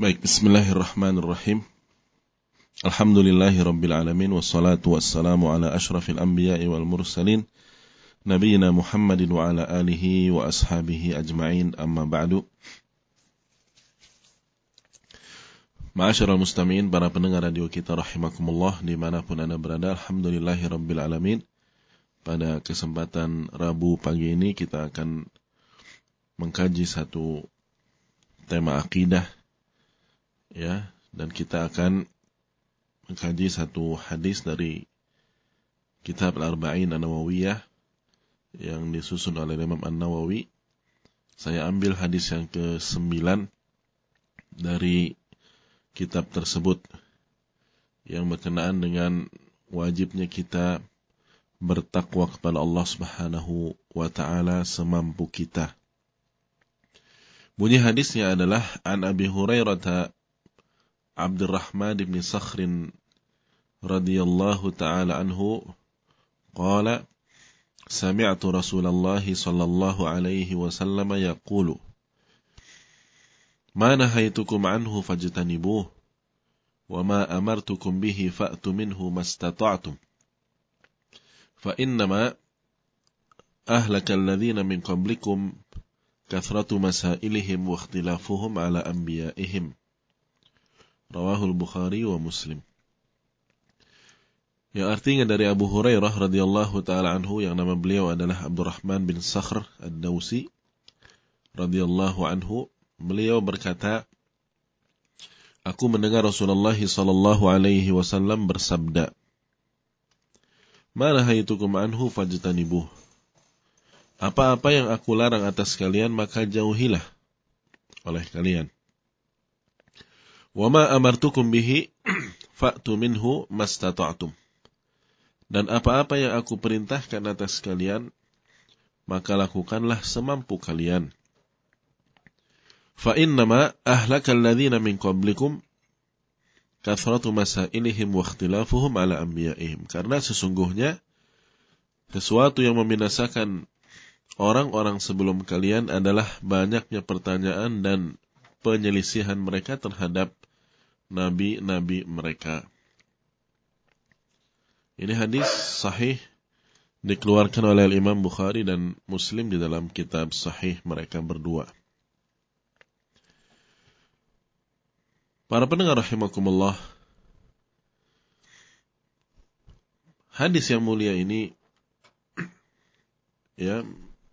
Baik, bismillahirrahmanirrahim. Alhamdulillahi rabbil alamin wassalatu wassalamu ala ashrafil anbiya'i wal mursalin nabiyina Muhammadin wa ala alihi wa ashabihi ajma'in amma ba'du. Ma'asyiral mustami'in para pendengar radio kita rahimakumullah di mana pun anda berada Alhamdulillahi rabbil alamin Pada kesempatan Rabu pagi ini kita akan mengkaji satu tema akidah ya dan kita akan mengkaji satu hadis dari kitab Al-Arba'in An-Nawawiyah yang disusun oleh Imam An-Nawawi. Saya ambil hadis yang ke-9 dari kitab tersebut yang berkenaan dengan wajibnya kita bertakwa kepada Allah Subhanahu wa taala semampu kita. Bunyi hadisnya adalah an Abi Hurairah عبد الرحمن بن صخر رضي الله تعالى عنه قال سمعت رسول الله صلى الله عليه وسلم يقول ما نهيتكم عنه فاجتنبوه وما أمرتكم به فأتوا منه ما استطعتم. فإنما أهلك الذين من قبلكم كثرة مسائلهم واختلافهم على أنبيائهم. Rawahul Bukhari wa Muslim. Yang artinya dari Abu Hurairah radhiyallahu taala anhu yang nama beliau adalah Abdurrahman bin Sakhr Ad-Dausi radhiyallahu anhu, beliau berkata, Aku mendengar Rasulullah sallallahu alaihi wasallam bersabda, "Ma nahaitukum anhu fajtanibuh." Apa-apa yang aku larang atas kalian maka jauhilah oleh kalian. Wama amartukum bihi fa'tu minhu mastata'tum. Dan apa-apa yang aku perintahkan atas kalian, maka lakukanlah semampu kalian. Fa innama ahlakal ladzina min qablikum kathratu masailihim wa ikhtilafuhum ala anbiya'ihim. Karena sesungguhnya sesuatu yang membinasakan orang-orang sebelum kalian adalah banyaknya pertanyaan dan penyelisihan mereka terhadap nabi-nabi mereka. Ini hadis sahih dikeluarkan oleh Imam Bukhari dan Muslim di dalam kitab sahih mereka berdua. Para pendengar rahimakumullah, hadis yang mulia ini ya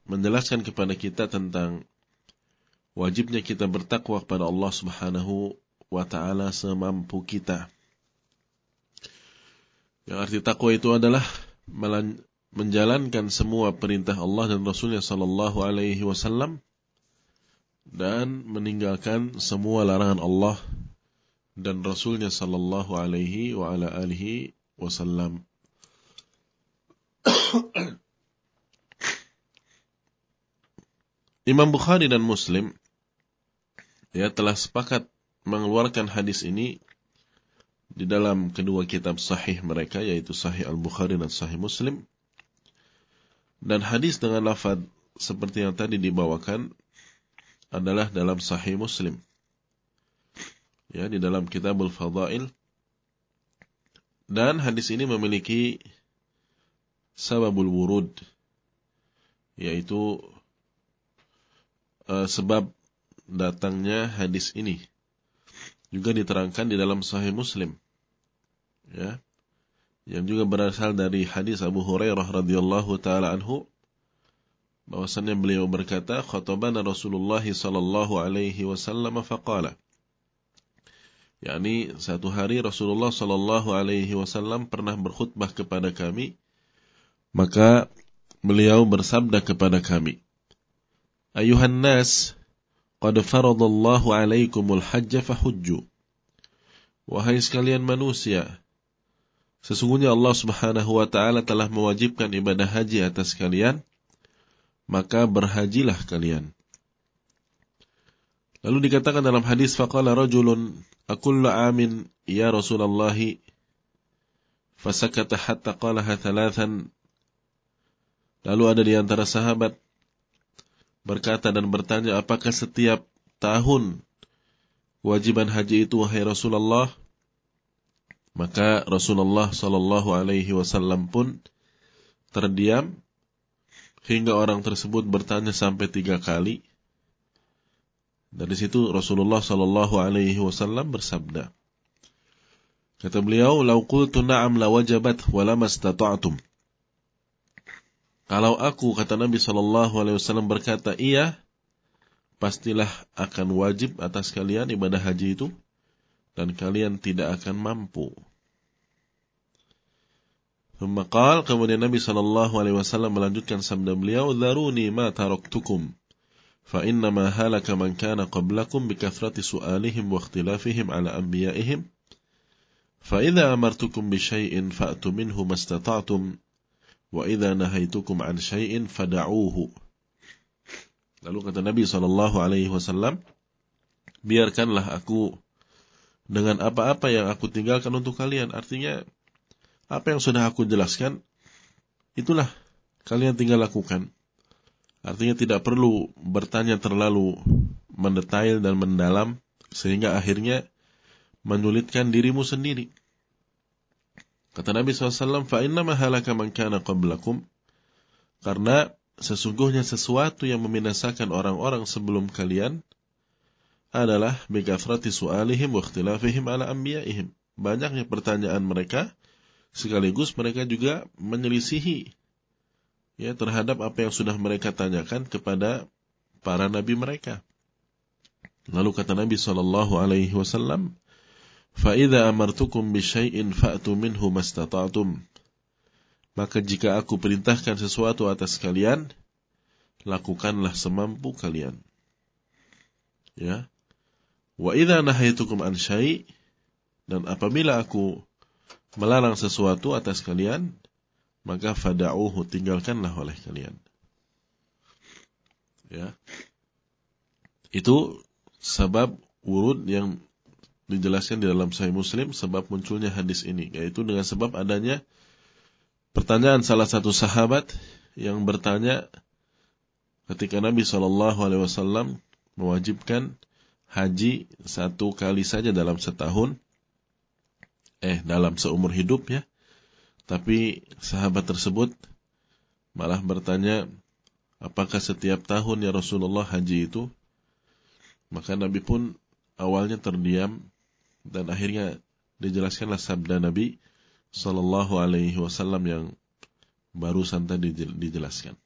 menjelaskan kepada kita tentang wajibnya kita bertakwa kepada Allah Subhanahu wa taala semampu kita. Yang arti takwa itu adalah menjalankan semua perintah Allah dan Rasulnya sallallahu alaihi wasallam dan meninggalkan semua larangan Allah dan Rasulnya sallallahu alaihi wa ala alihi wasallam. Imam Bukhari dan Muslim ya telah sepakat mengeluarkan hadis ini di dalam kedua kitab sahih mereka yaitu Sahih Al-Bukhari dan Sahih Muslim. Dan hadis dengan lafaz seperti yang tadi dibawakan adalah dalam Sahih Muslim. Ya, di dalam Kitabul Fadail. Dan hadis ini memiliki sababul wurud yaitu uh, sebab datangnya hadis ini juga diterangkan di dalam Sahih Muslim. Ya. Yang juga berasal dari hadis Abu Hurairah radhiyallahu taala anhu bahwasannya beliau berkata khatabana Rasulullah sallallahu alaihi wasallam faqala yakni satu hari Rasulullah sallallahu alaihi wasallam pernah berkhutbah kepada kami maka beliau bersabda kepada kami Ayuhan nas Qad faradallahu alaikumul hajja fahujju. Wahai sekalian manusia, sesungguhnya Allah Subhanahu wa taala telah mewajibkan ibadah haji atas kalian, maka berhajilah kalian. Lalu dikatakan dalam hadis faqala rajulun akullu amin ya Rasulullah fasakata hatta qalaha thalathan Lalu ada di antara sahabat berkata dan bertanya apakah setiap tahun kewajiban haji itu wahai Rasulullah maka Rasulullah Shallallahu Alaihi Wasallam pun terdiam hingga orang tersebut bertanya sampai tiga kali. Dari situ Rasulullah Shallallahu Alaihi Wasallam bersabda, kata beliau, "Lau qultu na'am la wajabat wa lamastata'tum." Kalau aku kata Nabi Shallallahu Alaihi Wasallam berkata iya, pastilah akan wajib atas kalian ibadah haji itu dan kalian tidak akan mampu. Maqal kemudian Nabi sallallahu alaihi wasallam melanjutkan sabda beliau, "Dharuni ma taraktukum." Fa inna ma halaka man kana qablakum bi kathrati su'alihim wa ikhtilafihim ala anbiya'ihim. Fa idza amartukum bi syai'in fa'tu minhu mastata'tum wa idza nahaitukum an syai'in. Lalu kata Nabi sallallahu alaihi wasallam, biarkanlah aku dengan apa-apa yang aku tinggalkan untuk kalian. Artinya, apa yang sudah aku jelaskan, itulah kalian tinggal lakukan. Artinya tidak perlu bertanya terlalu mendetail dan mendalam, sehingga akhirnya menyulitkan dirimu sendiri. Kata Nabi SAW, فَإِنَّمَا هَلَكَ مَنْ كَانَ قَبْلَكُمْ Karena sesungguhnya sesuatu yang membinasakan orang-orang sebelum kalian adalah bikathrati su'alihim wa ikhtilafihim ala anbiya'ihim. Banyaknya pertanyaan mereka sekaligus mereka juga menyelisihi ya terhadap apa yang sudah mereka tanyakan kepada para nabi mereka. Lalu kata Nabi sallallahu alaihi wasallam, "Fa idza amartukum bi syai'in fa'tu minhu mastata'tum." Maka jika aku perintahkan sesuatu atas kalian, lakukanlah semampu kalian. Ya. Wa idza nahaitukum an syai' dan apabila aku melarang sesuatu atas kalian, maka fada'uhu tinggalkanlah oleh kalian. Ya. Itu sebab urut yang dijelaskan di dalam Sahih Muslim sebab munculnya hadis ini yaitu dengan sebab adanya pertanyaan salah satu sahabat yang bertanya ketika Nabi Shallallahu Alaihi Wasallam mewajibkan haji satu kali saja dalam setahun, eh dalam seumur hidup ya. Tapi sahabat tersebut malah bertanya, apakah setiap tahun ya Rasulullah haji itu? Maka Nabi pun awalnya terdiam dan akhirnya dijelaskanlah sabda Nabi Sallallahu Alaihi Wasallam yang barusan tadi dijelaskan.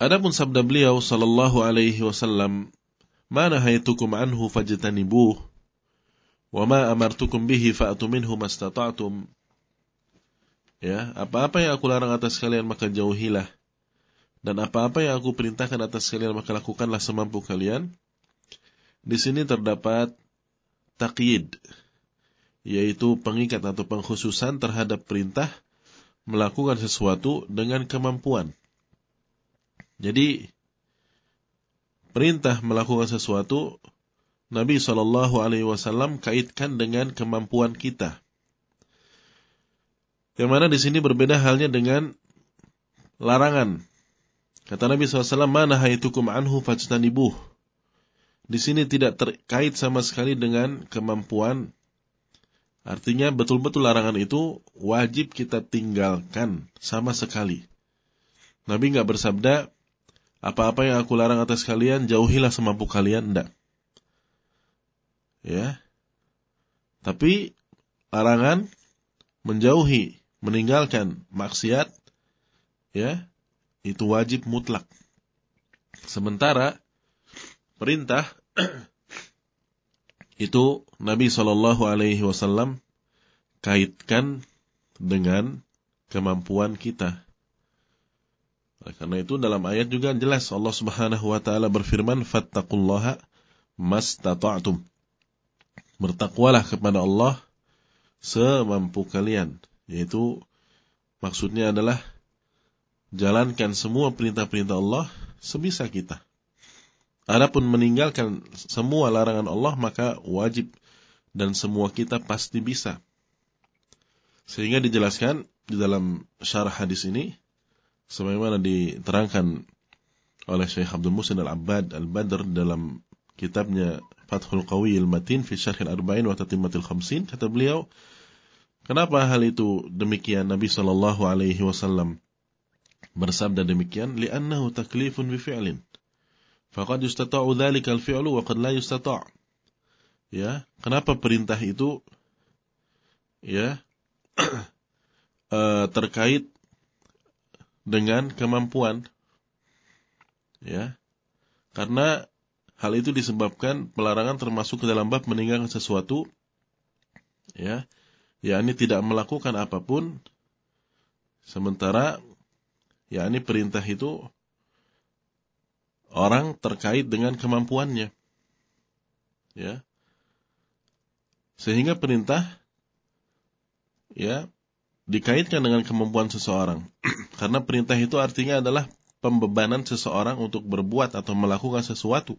Adapun sabda beliau sallallahu alaihi wasallam, "Ma nahaytukum anhu fajtanibuh wa ma amartukum bihi fa'tu minhu mastata'tum." Ya, apa-apa yang aku larang atas kalian maka jauhilah. Dan apa-apa yang aku perintahkan atas kalian maka lakukanlah semampu kalian. Di sini terdapat taqyid, yaitu pengikat atau pengkhususan terhadap perintah melakukan sesuatu dengan kemampuan. Jadi perintah melakukan sesuatu Nabi Shallallahu Alaihi Wasallam kaitkan dengan kemampuan kita. Yang mana di sini berbeda halnya dengan larangan. Kata Nabi SAW, mana haitukum anhu fajtanibuh. Di sini tidak terkait sama sekali dengan kemampuan. Artinya betul-betul larangan itu wajib kita tinggalkan sama sekali. Nabi nggak bersabda, apa-apa yang aku larang atas kalian, jauhilah semampu kalian, enggak. Ya. Tapi larangan menjauhi, meninggalkan maksiat ya, itu wajib mutlak. Sementara perintah itu Nabi Shallallahu alaihi wasallam kaitkan dengan kemampuan kita. Karena itu dalam ayat juga jelas Allah Subhanahu wa taala berfirman fattaqullaha mastata'tum. Bertakwalah kepada Allah semampu kalian, yaitu maksudnya adalah jalankan semua perintah-perintah Allah sebisa kita. Adapun meninggalkan semua larangan Allah maka wajib dan semua kita pasti bisa. Sehingga dijelaskan di dalam syarah hadis ini sebagaimana diterangkan oleh Syekh Abdul Musin Al-Abbad Al-Badr dalam kitabnya Fathul Qawiyil Matin fi Syarh Al-Arba'in wa Tatimmatil Khamsin kata beliau kenapa hal itu demikian Nabi sallallahu alaihi wasallam bersabda demikian li'annahu taklifun bi fi'lin faqad yustata'u dzalika al-fi'lu wa qad la yustata' ya kenapa perintah itu ya uh, terkait dengan kemampuan? Ya karena hal itu disebabkan pelarangan termasuk ke dalam bab meninggalkan sesuatu ya yakni tidak melakukan apa pun sementara yakni perintah itu orang terkait dengan kemampuannya ya sehingga perintah ya dikaitkan dengan kemampuan seseorang. Karena perintah itu artinya adalah pembebanan seseorang untuk berbuat atau melakukan sesuatu.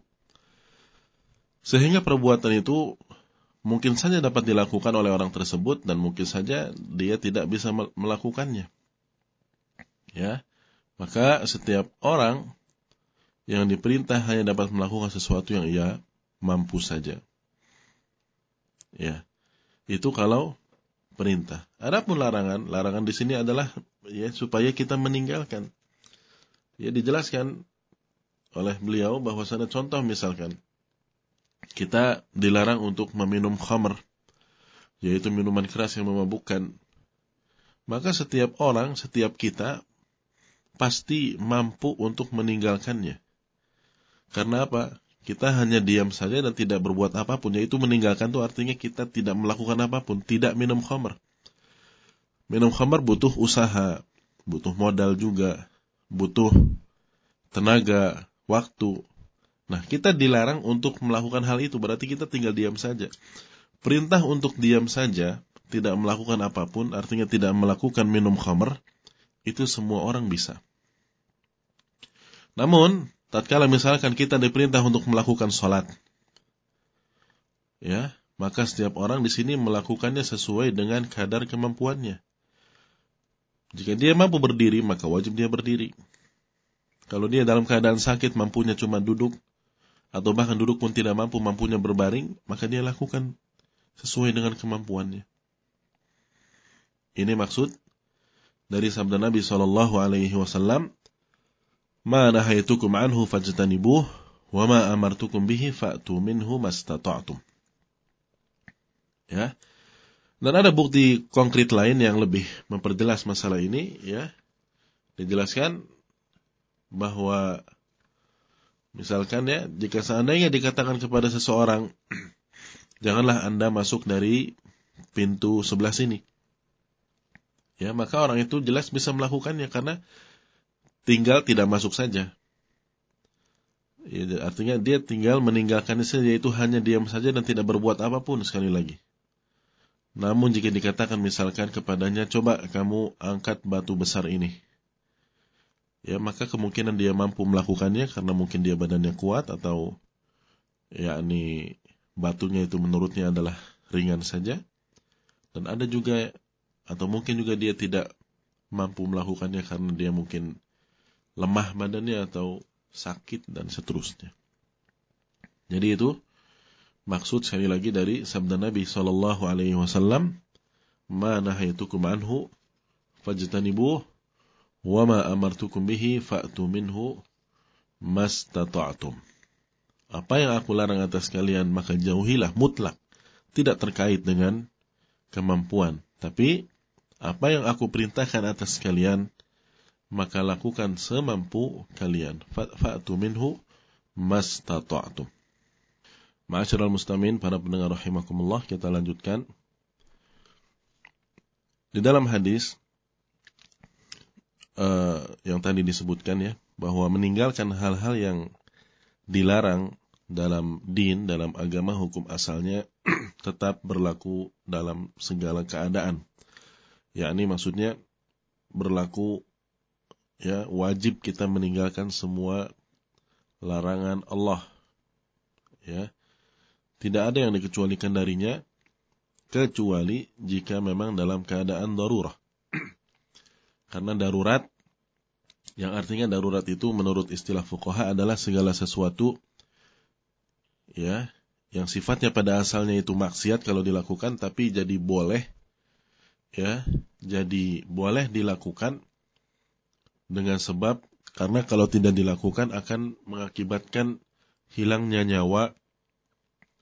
Sehingga perbuatan itu mungkin saja dapat dilakukan oleh orang tersebut dan mungkin saja dia tidak bisa melakukannya. Ya. Maka setiap orang yang diperintah hanya dapat melakukan sesuatu yang ia mampu saja. Ya. Itu kalau perintah. Adapun larangan, larangan di sini adalah ya supaya kita meninggalkan. Ya dijelaskan oleh beliau bahwa sana contoh misalkan kita dilarang untuk meminum khamr yaitu minuman keras yang memabukkan. Maka setiap orang, setiap kita pasti mampu untuk meninggalkannya. Karena apa? kita hanya diam saja dan tidak berbuat apa pun, yaitu meninggalkan itu artinya kita tidak melakukan apa pun, tidak minum khamr. Minum khamr butuh usaha, butuh modal juga, butuh tenaga, waktu. Nah, kita dilarang untuk melakukan hal itu, berarti kita tinggal diam saja. Perintah untuk diam saja, tidak melakukan apa pun, artinya tidak melakukan minum khamr, itu semua orang bisa. Namun, tatkala misalkan kita diperintah untuk melakukan sholat, ya, maka setiap orang di sini melakukannya sesuai dengan kadar kemampuannya. Jika dia mampu berdiri, maka wajib dia berdiri. Kalau dia dalam keadaan sakit, mampunya cuma duduk, atau bahkan duduk pun tidak mampu, mampunya berbaring, maka dia lakukan sesuai dengan kemampuannya. Ini maksud dari sabda Nabi Shallallahu Alaihi Wasallam ma nahaitukum anhu fajtanibuh wa ma amartukum bihi fa'tu minhu mastata'tum. Ya. Dan ada bukti konkret lain yang lebih memperjelas masalah ini ya. Dijelaskan bahwa misalkan ya jika seandainya dikatakan kepada seseorang janganlah Anda masuk dari pintu sebelah sini. Ya, maka orang itu jelas bisa melakukannya karena tinggal tidak masuk saja. Ya, artinya dia tinggal meninggalkannya saja, yaitu hanya diam saja dan tidak berbuat apa pun sekali lagi. Namun jika dikatakan misalkan kepadanya, coba kamu angkat batu besar ini. Ya, maka kemungkinan dia mampu melakukannya karena mungkin dia badannya kuat atau yakni batunya itu menurutnya adalah ringan saja. Dan ada juga atau mungkin juga dia tidak mampu melakukannya karena dia mungkin lemah badannya atau sakit dan seterusnya. Jadi itu maksud sekali lagi dari sabda Nabi Shallallahu Alaihi Wasallam, "Mana hayatukum anhu fajtanibuh, wa ma amartukum bihi fa'tu minhu mastata'tum." Apa yang aku larang atas kalian maka jauhilah mutlak, tidak terkait dengan kemampuan, tapi apa yang aku perintahkan atas kalian maka lakukan semampu kalian. Fa'tu minhu mastata'tum. Ma'asyiral muslimin, para pendengar rahimakumullah, kita lanjutkan. Di dalam hadis uh, yang tadi disebutkan ya, bahwa meninggalkan hal-hal yang dilarang dalam din, dalam agama hukum asalnya tetap berlaku dalam segala keadaan. Yakni maksudnya berlaku ya wajib kita meninggalkan semua larangan Allah. Ya tidak ada yang dikecualikan darinya kecuali jika memang dalam keadaan darurat karena darurat yang artinya darurat itu menurut istilah fuqaha adalah segala sesuatu ya yang sifatnya pada asalnya itu maksiat kalau dilakukan tapi jadi boleh ya jadi boleh dilakukan dengan sebab karena kalau tidak dilakukan akan mengakibatkan hilangnya nyawa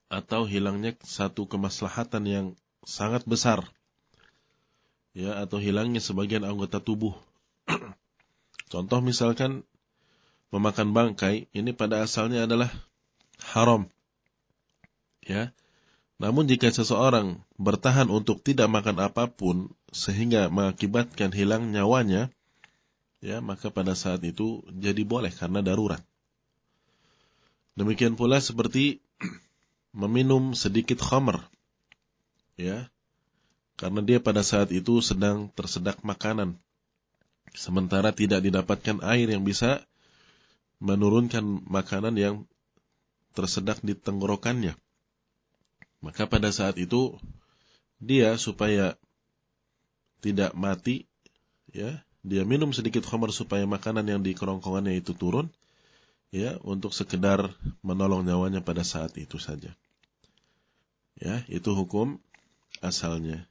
atau hilangnya satu kemaslahatan yang sangat besar. Ya atau hilangnya sebagian anggota tubuh. Contoh misalkan memakan bangkai ini pada asalnya adalah haram. Ya namun jika seseorang bertahan untuk tidak makan apa pun sehingga mengakibatkan hilang nyawanya ya maka pada saat itu jadi boleh karena darurat demikian pula seperti meminum sedikit khamr. Ya. Karena dia pada saat itu sedang tersedak makanan. Sementara tidak didapatkan air yang bisa menurunkan makanan yang tersedak di tenggorokannya. Maka pada saat itu dia supaya tidak mati ya, dia minum sedikit khamr supaya makanan yang di kerongkongannya itu turun ya untuk sekedar menolong nyawanya pada saat itu saja. Ya, itu hukum asalnya.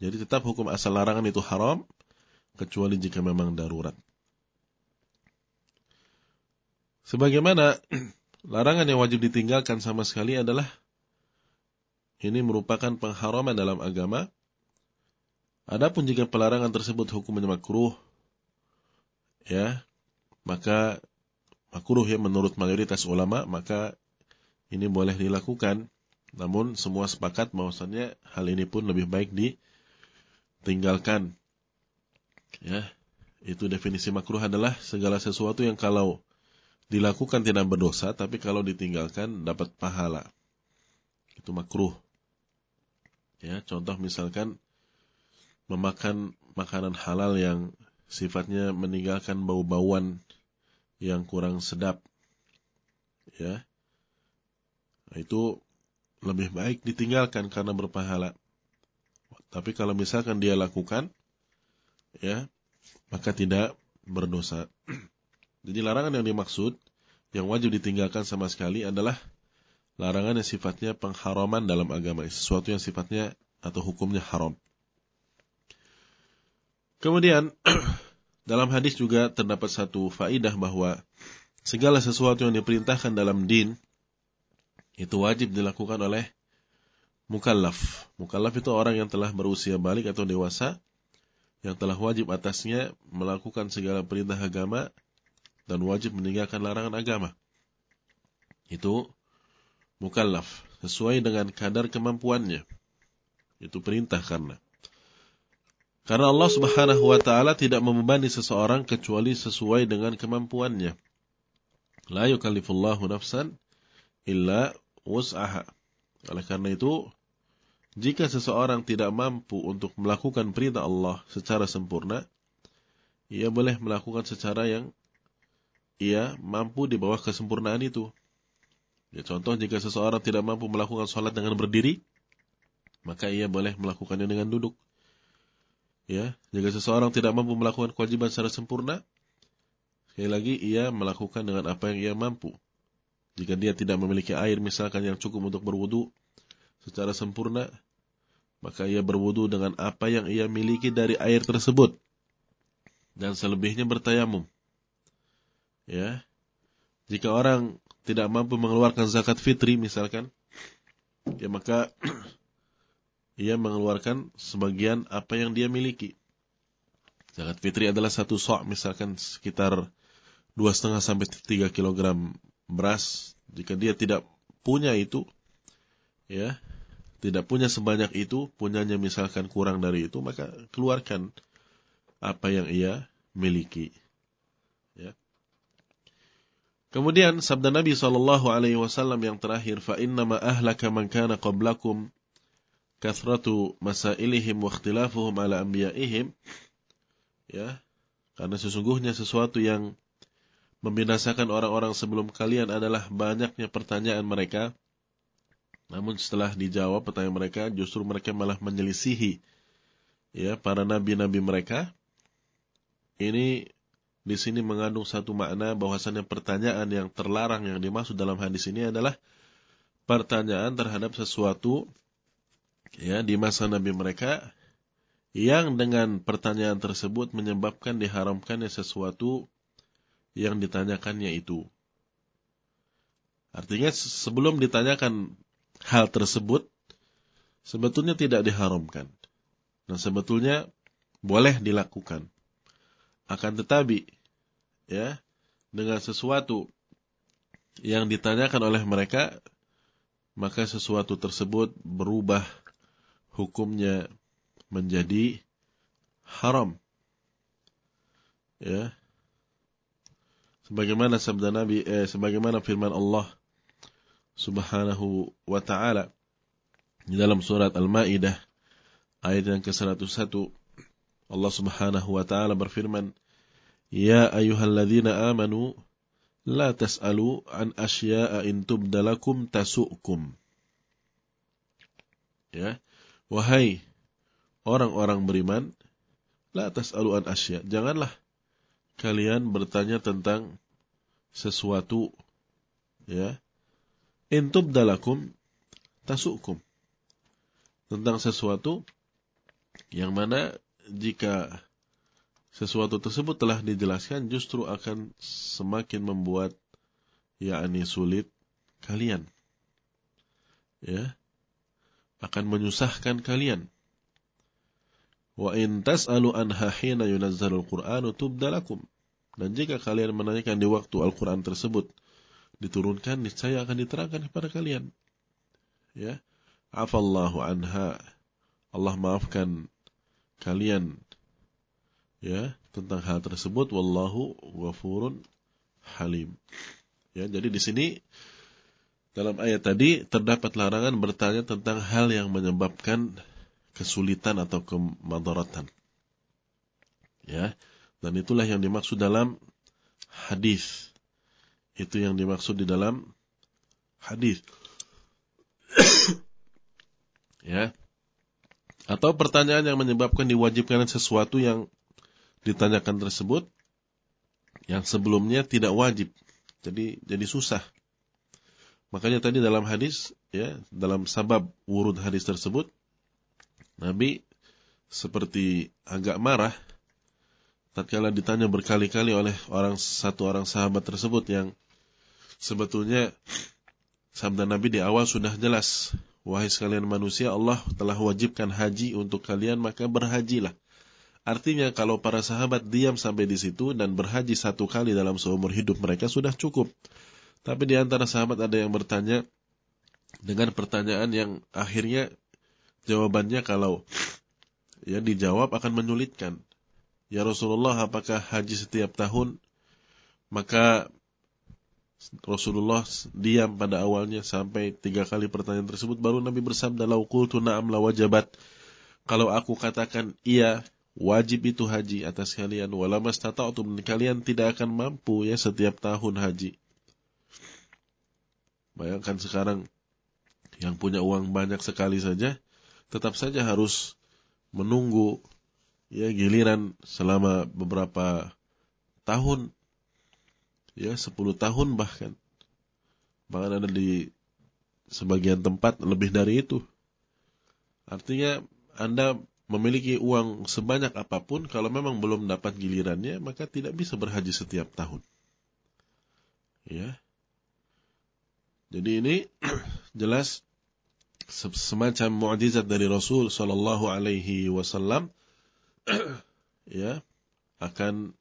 Jadi tetap hukum asal larangan itu haram kecuali jika memang darurat. Sebagaimana larangan yang wajib ditinggalkan sama sekali adalah ini merupakan pengharaman dalam agama. Adapun jika pelarangan tersebut hukumnya makruh, ya, maka makruh ya menurut mayoritas ulama maka ini boleh dilakukan. Namun semua sepakat bahwasannya hal ini pun lebih baik ditinggalkan. Ya itu definisi makruh adalah segala sesuatu yang kalau dilakukan tidak berdosa tapi kalau ditinggalkan dapat pahala. Itu makruh. Ya contoh misalkan memakan makanan halal yang sifatnya meninggalkan bau-bauan yang kurang sedap. Ya. Itu lebih baik ditinggalkan karena berpahala. Tapi kalau misalkan dia lakukan, ya, maka tidak berdosa. Jadi larangan yang dimaksud, yang wajib ditinggalkan sama sekali adalah larangan yang sifatnya pengharaman dalam agama, sesuatu yang sifatnya atau hukumnya haram. Kemudian Dalam hadis juga terdapat satu faidah bahwa segala sesuatu yang diperintahkan dalam din itu wajib dilakukan oleh mukallaf. Mukallaf itu orang yang telah berusia balik atau dewasa yang telah wajib atasnya melakukan segala perintah agama dan wajib meninggalkan larangan agama. Itu mukallaf sesuai dengan kadar kemampuannya. Itu perintah karena karena Allah Subhanahu wa taala tidak membebani seseorang kecuali sesuai dengan kemampuannya. La yukallifullahu nafsan illa wus'aha. Oleh karena itu, jika seseorang tidak mampu untuk melakukan perintah Allah secara sempurna, ia boleh melakukan secara yang ia mampu di bawah kesempurnaan itu. Ya, contoh jika seseorang tidak mampu melakukan sholat dengan berdiri, maka ia boleh melakukannya dengan duduk. Ya, jika seseorang tidak mampu melakukan kewajiban secara sempurna, sekali lagi ia melakukan dengan apa yang ia mampu. Jika dia tidak memiliki air misalkan yang cukup untuk berwudu secara sempurna, maka ia berwudu dengan apa yang ia miliki dari air tersebut. Dan selebihnya bertayamum. Ya. Jika orang tidak mampu mengeluarkan zakat fitri misalkan, ya maka ia mengeluarkan sebagian apa yang dia miliki. Zakat fitri adalah satu sok, misalkan sekitar dua setengah sampai tiga kilogram beras. Jika dia tidak punya itu, ya, tidak punya sebanyak itu, punyanya misalkan kurang dari itu, maka keluarkan apa yang ia miliki. Ya. Kemudian sabda Nabi Wasallam yang terakhir, fa inna ma ahlaka man kana kathratu masailihim wa ikhtilafuhum ala anbiya'ihim ya karena sesungguhnya sesuatu yang membinasakan orang-orang sebelum kalian adalah banyaknya pertanyaan mereka. Namun setelah dijawab pertanyaan mereka justru mereka malah menyelisihi ya para nabi-nabi mereka. Ini di sini mengandung satu makna bahwasannya pertanyaan yang terlarang yang dimaksud dalam hadis ini adalah pertanyaan terhadap sesuatu ya di masa Nabi mereka yang dengan pertanyaan tersebut menyebabkan diharamkannya sesuatu yang ditanyakannya itu. Artinya sebelum ditanyakan hal tersebut sebetulnya tidak diharamkan. Nah, sebetulnya boleh dilakukan. Akan tetapi ya, dengan sesuatu yang ditanyakan oleh mereka maka sesuatu tersebut berubah hukumnya menjadi haram. Ya. Sebagaimana sabda Nabi eh, sebagaimana firman Allah Subhanahu wa taala di dalam surat Al-Maidah ayat yang ke-101 Allah Subhanahu wa taala berfirman Ya ayyuhalladzina amanu la tas'alu an asya'a in tubdalakum tasu'kum Ya wahai orang-orang beriman la tas'alu an asya. Janganlah kalian bertanya tentang sesuatu ya. Intub dalakum tasukum. Tentang sesuatu yang mana jika sesuatu tersebut telah dijelaskan justru akan semakin membuat yakni sulit kalian ya akan menyusahkan kalian wa in tas'alu anha hina yunazzalul qur'anu tubdalakum dan jika kalian menanyakan di waktu Al-Qur'an tersebut diturunkan niscaya akan diterangkan kepada kalian. Ya. Afallahu anha. Allah maafkan kalian ya tentang hal tersebut wallahu ghafurun halim. Ya, jadi di sini dalam ayat tadi terdapat larangan bertanya tentang hal yang menyebabkan kesulitan atau kemadaratan. Ya. Dan itulah yang dimaksud dalam hadis itu yang dimaksud di dalam hadis. ya. Atau pertanyaan yang menyebabkan diwajibkan sesuatu yang ditanyakan tersebut yang sebelumnya tidak wajib. Jadi jadi susah. Makanya tadi dalam hadis ya, dalam sabab wurud hadis tersebut Nabi seperti agak marah tatkala ditanya berkali-kali oleh orang satu orang sahabat tersebut yang sebetulnya sabda Nabi di awal sudah jelas wahai sekalian manusia Allah telah wajibkan haji untuk kalian maka berhajilah. Artinya kalau para sahabat diam sampai di situ dan berhaji satu kali dalam seumur hidup mereka sudah cukup tapi di antara sahabat ada yang bertanya dengan pertanyaan yang akhirnya jawabannya kalau ya dijawab akan menyulitkan Ya Rasulullah, apakah haji setiap tahun? Maka Rasulullah diam pada awalnya sampai tiga kali pertanyaan tersebut. Baru Nabi bersabda, Lau kultu na'am la wajabat. Kalau aku katakan iya, wajib itu haji atas kalian. Walamas tata'utum, kalian tidak akan mampu ya setiap tahun haji. Bayangkan sekarang yang punya uang banyak sekali saja, tetap saja harus menunggu ya giliran selama beberapa tahun. Ya 10 tahun bahkan. Bahkan ada di sebagian tempat lebih dari itu. Artinya Anda memiliki uang sebanyak apa pun kalau memang belum dapat gilirannya maka tidak bisa berhaji setiap tahun. Ya jadi ini jelas semacam mukjizat dari Rasul Shallallahu Alaihi Wasallam ya akan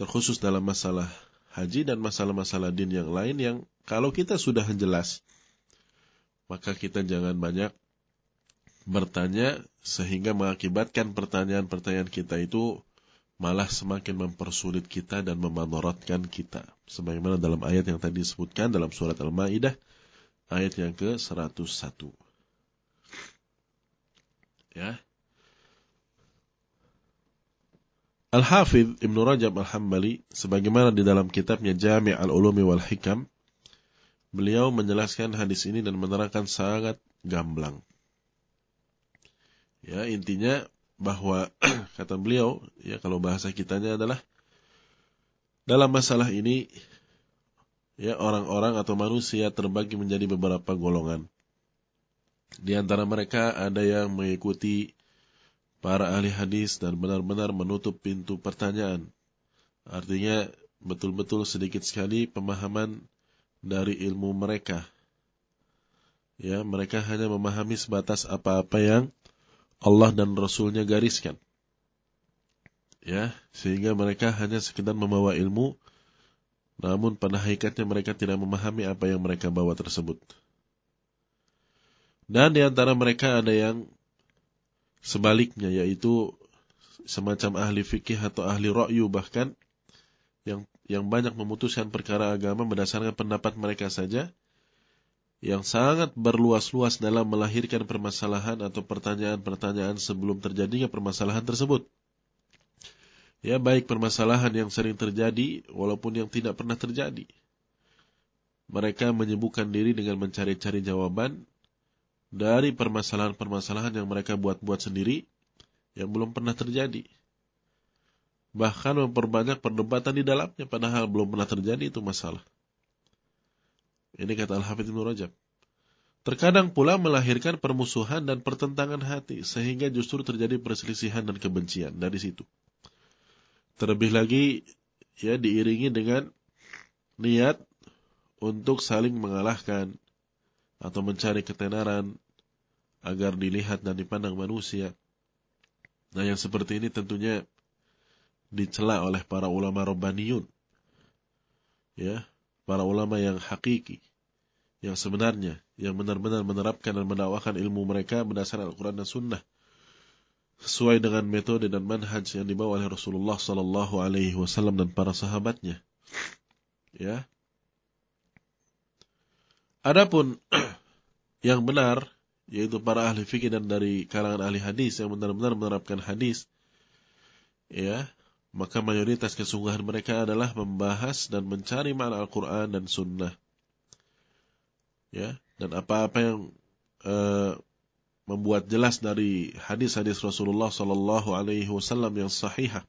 terkhusus dalam masalah haji dan masalah-masalah din yang lain yang kalau kita sudah jelas maka kita jangan banyak bertanya sehingga mengakibatkan pertanyaan-pertanyaan kita itu malah semakin mempersulit kita dan memadaratkan kita. Sebagaimana dalam ayat yang tadi disebutkan dalam surat Al-Maidah ayat yang ke-101. Ya. Al-Hafidh Ibn Rajab Al-Hambali sebagaimana di dalam kitabnya Jami' Al-Ulumi wal Hikam beliau menjelaskan hadis ini dan menerangkan sangat gamblang. Ya, intinya bahwa kata beliau, ya kalau bahasa kitanya adalah dalam masalah ini ya orang-orang atau manusia terbagi menjadi beberapa golongan. Di antara mereka ada yang mengikuti para ahli hadis dan benar-benar menutup pintu pertanyaan. Artinya betul-betul sedikit sekali pemahaman dari ilmu mereka. Ya, mereka hanya memahami sebatas apa-apa yang Allah dan Rasulnya gariskan. Ya, sehingga mereka hanya sekedar membawa ilmu, namun pada hakikatnya mereka tidak memahami apa yang mereka bawa tersebut. Dan di antara mereka ada yang sebaliknya, yaitu semacam ahli fikih atau ahli ra'yu bahkan yang yang banyak memutuskan perkara agama berdasarkan pendapat mereka saja yang sangat berluas-luas dalam melahirkan permasalahan atau pertanyaan-pertanyaan sebelum terjadinya permasalahan tersebut. Ya, baik permasalahan yang sering terjadi walaupun yang tidak pernah terjadi. Mereka menyibukkan diri dengan mencari-cari jawaban dari permasalahan-permasalahan yang mereka buat-buat sendiri yang belum pernah terjadi. Bahkan memperbanyak perdebatan di dalamnya padahal belum pernah terjadi itu masalah. Ini kata Al-Hafidh Ibn Rajab. Terkadang pula melahirkan permusuhan dan pertentangan hati, sehingga justru terjadi perselisihan dan kebencian dari situ. Terlebih lagi, ya diiringi dengan niat untuk saling mengalahkan atau mencari ketenaran agar dilihat dan dipandang manusia. Nah yang seperti ini tentunya dicela oleh para ulama Rabbaniyun. Ya, para ulama yang hakiki, yang sebenarnya, yang benar-benar menerapkan dan mendakwakan ilmu mereka berdasarkan Al-Quran dan Sunnah, sesuai dengan metode dan manhaj yang dibawa oleh Rasulullah Sallallahu Alaihi Wasallam dan para sahabatnya. Ya. Adapun yang benar yaitu para ahli fikih dan dari kalangan ahli hadis yang benar-benar menerapkan hadis ya maka mayoritas kesungguhan mereka adalah membahas dan mencari makna Al-Quran dan Sunnah. Ya, dan apa-apa yang uh, membuat jelas dari hadis-hadis Rasulullah Sallallahu Alaihi Wasallam yang sahihah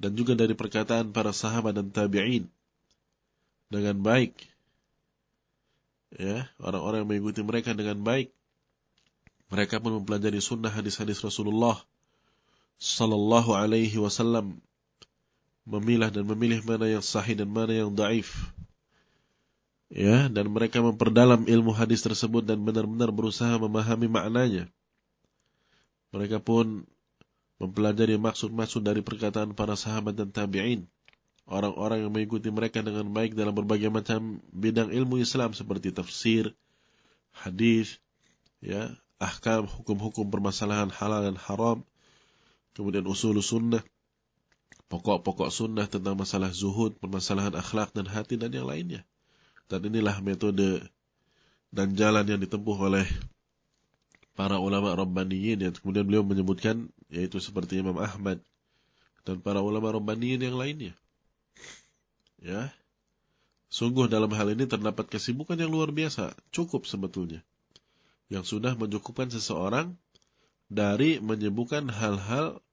dan juga dari perkataan para sahabat dan tabi'in dengan baik. Ya, orang-orang yang mengikuti mereka dengan baik. Mereka pun mempelajari sunnah hadis-hadis Rasulullah sallallahu alaihi wasallam memilah dan memilih mana yang sahih dan mana yang daif. Ya, dan mereka memperdalam ilmu hadis tersebut dan benar-benar berusaha memahami maknanya. Mereka pun mempelajari maksud-maksud dari perkataan para sahabat dan tabi'in. Orang-orang yang mengikuti mereka dengan baik dalam berbagai macam bidang ilmu Islam seperti tafsir, hadis, ya, ahkam, hukum-hukum permasalahan halal dan haram, kemudian usul sunnah, pokok-pokok sunnah tentang masalah zuhud, permasalahan akhlak dan hati dan yang lainnya. Dan inilah metode dan jalan yang ditempuh oleh para ulama Rabbaniyin yang kemudian beliau menyebutkan yaitu seperti Imam Ahmad dan para ulama Rabbaniyin yang lainnya. Ya. Sungguh dalam hal ini terdapat kesibukan yang luar biasa, cukup sebetulnya. Yang sudah mencukupkan seseorang dari menyebutkan hal-hal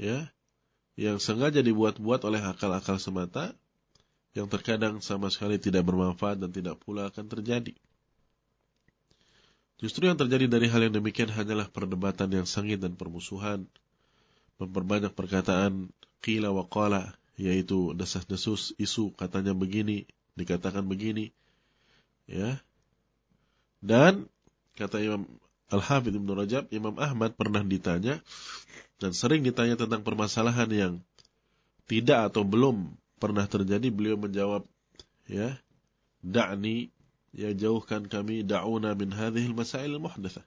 ya yang sengaja dibuat-buat oleh akal-akal semata yang terkadang sama sekali tidak bermanfaat dan tidak pula akan terjadi. Justru yang terjadi dari hal yang demikian hanyalah perdebatan yang sengit dan permusuhan, memperbanyak perkataan kila wa qala, yaitu desas-desus isu katanya begini, dikatakan begini, ya. Dan kata Imam Al-Hafidh Ibn Rajab, Imam Ahmad pernah ditanya dan sering ditanya tentang permasalahan yang tidak atau belum pernah terjadi, beliau menjawab, ya, da'ni, ya jauhkan kami, da'una min hadhil masail muhdathah.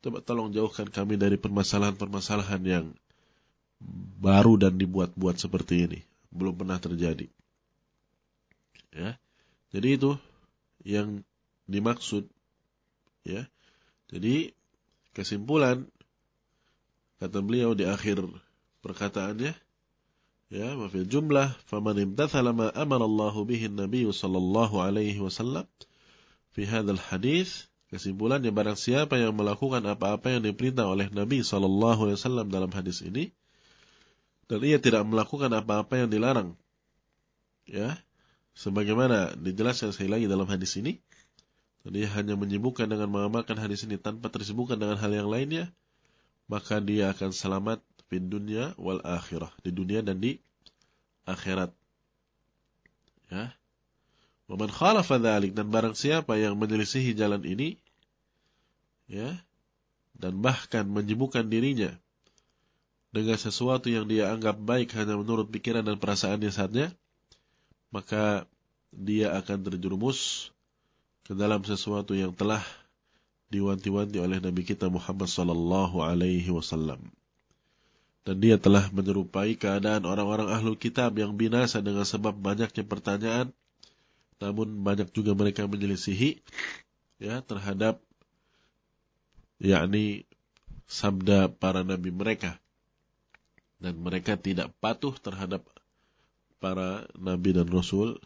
Coba tolong jauhkan kami dari permasalahan-permasalahan yang baru dan dibuat-buat seperti ini. Belum pernah terjadi. Ya. Jadi itu yang dimaksud ya jadi kesimpulan kata beliau di akhir perkataannya ya mafil jumlah faman imtathala ma amara Allah bihi Nabi sallallahu alaihi wasallam. Fi hadzal hadis kesimpulannya barang siapa yang melakukan apa-apa yang diperintah oleh Nabi sallallahu alaihi wasallam dalam hadis ini dan ia tidak melakukan apa-apa yang dilarang ya sebagaimana dijelaskan sekali lagi dalam hadis ini, dia hanya menyibukkan dengan mengamalkan hadis ini tanpa tersibukkan dengan hal yang lainnya, maka dia akan selamat di dunia wal akhirah, di dunia dan di akhirat. Ya. Waman khalafa dzalik dan barang siapa yang menyelisihi jalan ini ya dan bahkan menyibukkan dirinya dengan sesuatu yang dia anggap baik hanya menurut pikiran dan perasaannya saatnya, maka dia akan terjerumus ke dalam sesuatu yang telah diwanti-wanti oleh Nabi kita Muhammad sallallahu alaihi wasallam. Dan dia telah menyerupai keadaan orang-orang ahlu kitab yang binasa dengan sebab banyaknya pertanyaan, namun banyak juga mereka menyelisihi ya terhadap yakni sabda para nabi mereka dan mereka tidak patuh terhadap para nabi dan rasul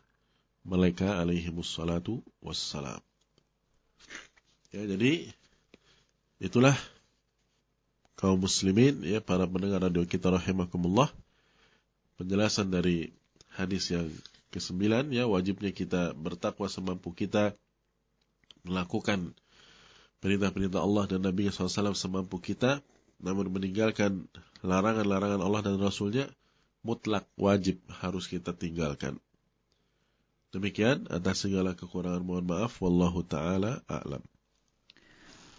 mereka alaihi wassalatu wassalam. Ya, jadi itulah kaum muslimin ya para pendengar radio kita rahimakumullah penjelasan dari hadis yang ke-9 ya wajibnya kita bertakwa semampu kita melakukan perintah-perintah Allah dan Nabi SAW semampu kita namun meninggalkan larangan-larangan Allah dan Rasulnya mutlak wajib harus kita tinggalkan. Demikian atas segala kekurangan mohon maaf wallahu taala a'lam.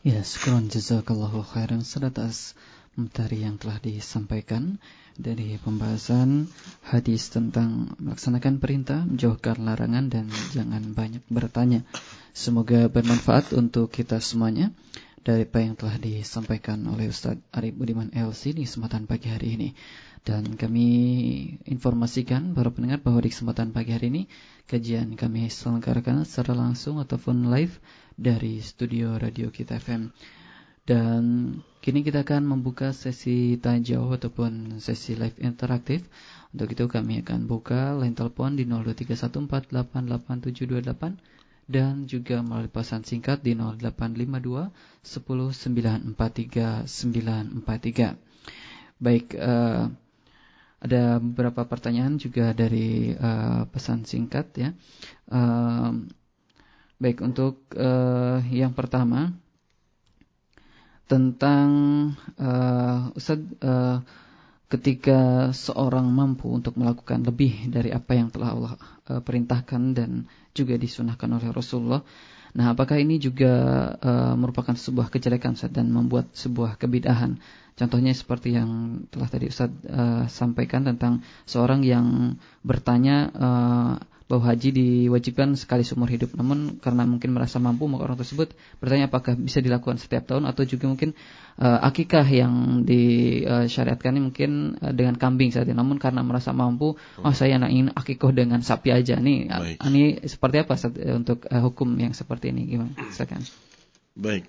Ya, syukran jazakallahu khairan atas materi yang telah disampaikan dari pembahasan hadis tentang melaksanakan perintah, menjauhkan larangan dan jangan banyak bertanya. Semoga bermanfaat untuk kita semuanya dari apa yang telah disampaikan oleh Ustadz Arif Budiman LC di kesempatan pagi hari ini. Dan kami informasikan para pendengar bahwa di kesempatan pagi hari ini kajian kami selenggarakan secara langsung ataupun live dari studio Radio Kita FM. Dan kini kita akan membuka sesi tanya jawab ataupun sesi live interaktif. Untuk itu kami akan buka line telepon di 0231488728 dan juga melalui pesan singkat di 0852 10943 943. Baik, uh, ada beberapa pertanyaan juga dari uh, pesan singkat ya. Uh, baik untuk uh, yang pertama tentang uh, Ustaz uh, ketika seorang mampu untuk melakukan lebih dari apa yang telah Allah uh, perintahkan dan juga disunahkan oleh Rasulullah. Nah, apakah ini juga uh, merupakan sebuah kejelekan Ustaz dan membuat sebuah kebidahan? Contohnya seperti yang telah tadi Ustaz uh, sampaikan tentang seorang yang bertanya uh, bahwa haji diwajibkan sekali seumur hidup. Namun karena mungkin merasa mampu maka orang tersebut bertanya apakah bisa dilakukan setiap tahun atau juga mungkin uh, akikah yang disyariatkan ini mungkin uh, dengan kambing saja. Namun karena merasa mampu, oh saya ingin akikah dengan sapi aja. Nih, Baik. ini seperti apa Ustaz, untuk uh, hukum yang seperti ini gimana? Silakan. Baik.